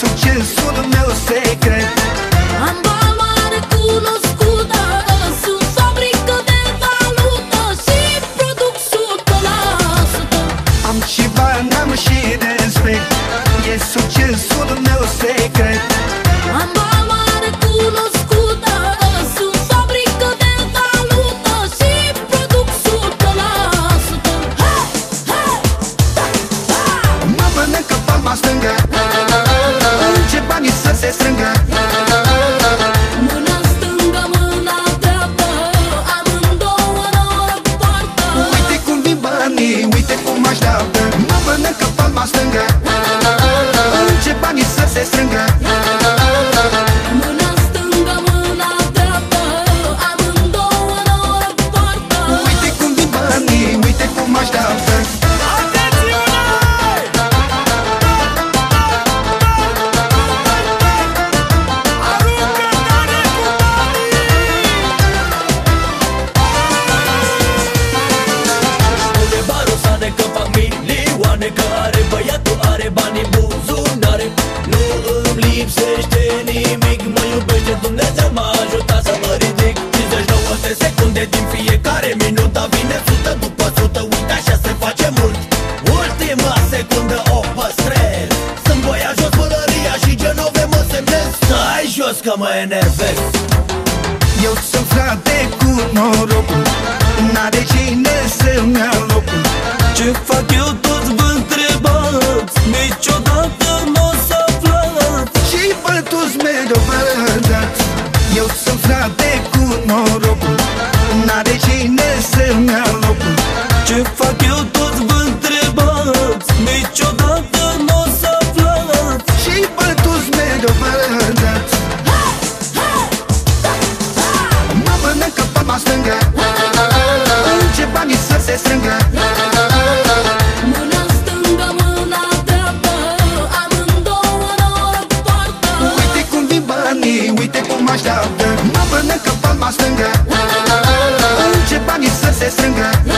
succesul meu secret. Am valoare cunoscută Sunt fabrică de valută Și produc 100% Am și bani, am și respect. E succesul meu secret. Am lost and got lipsește nimic Mă iubește Dumnezeu, m-a ajutat să mă ridic. 59 de secunde din fiecare minuta Vine 100 după 100, uite așa se face mult. Ultima secundă o păstrez. Sunt boia jos pălăria și genove mă semnez. Stai jos că mă enervez. Eu sunt frate cu norocul. care mi-a locul Ce fac eu tot vă întrebați? Niciodată nu o să aflați. Și bătuți mereu vă rădați Mă mănâncă palma stângă Înce banii să se strângă. Uite cum așteaptă. Mă mănâncă palma stângă te.